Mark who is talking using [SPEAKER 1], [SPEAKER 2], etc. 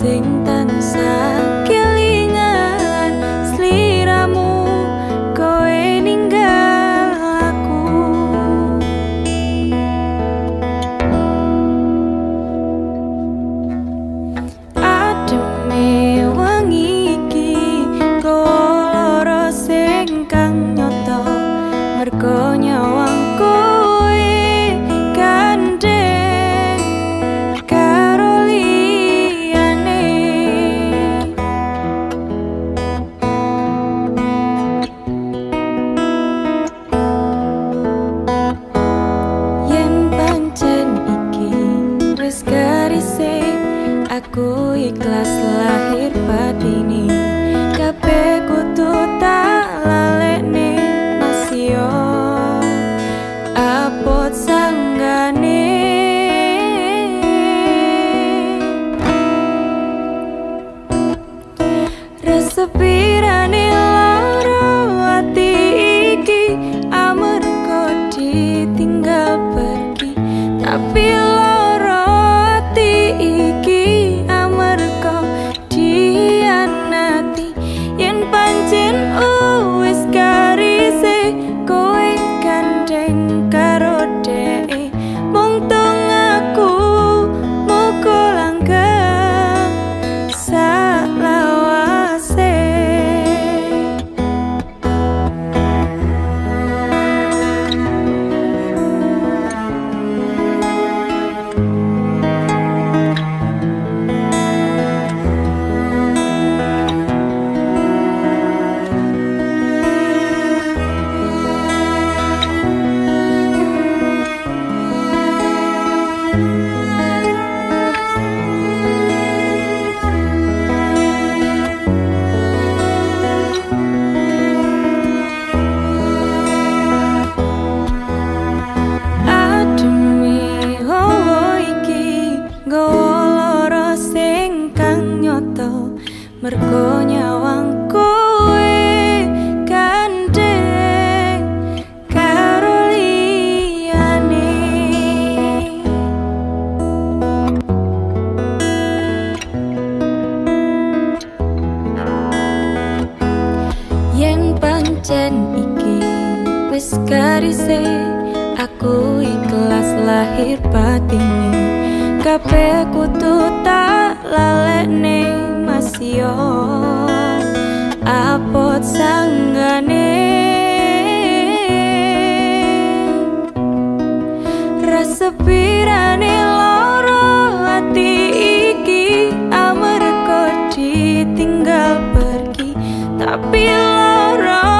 [SPEAKER 1] dính tan xa. Aku ikhlas lahir padini. Kape kutu tak lalekni Masio Apot sanggani resepi mergo nyawang kowe gandeng yang liyane. Yen pancen iki wis garise aku ikhlas lahir batin kabeh kudu tak ditinggal pergi. Tapi loro ati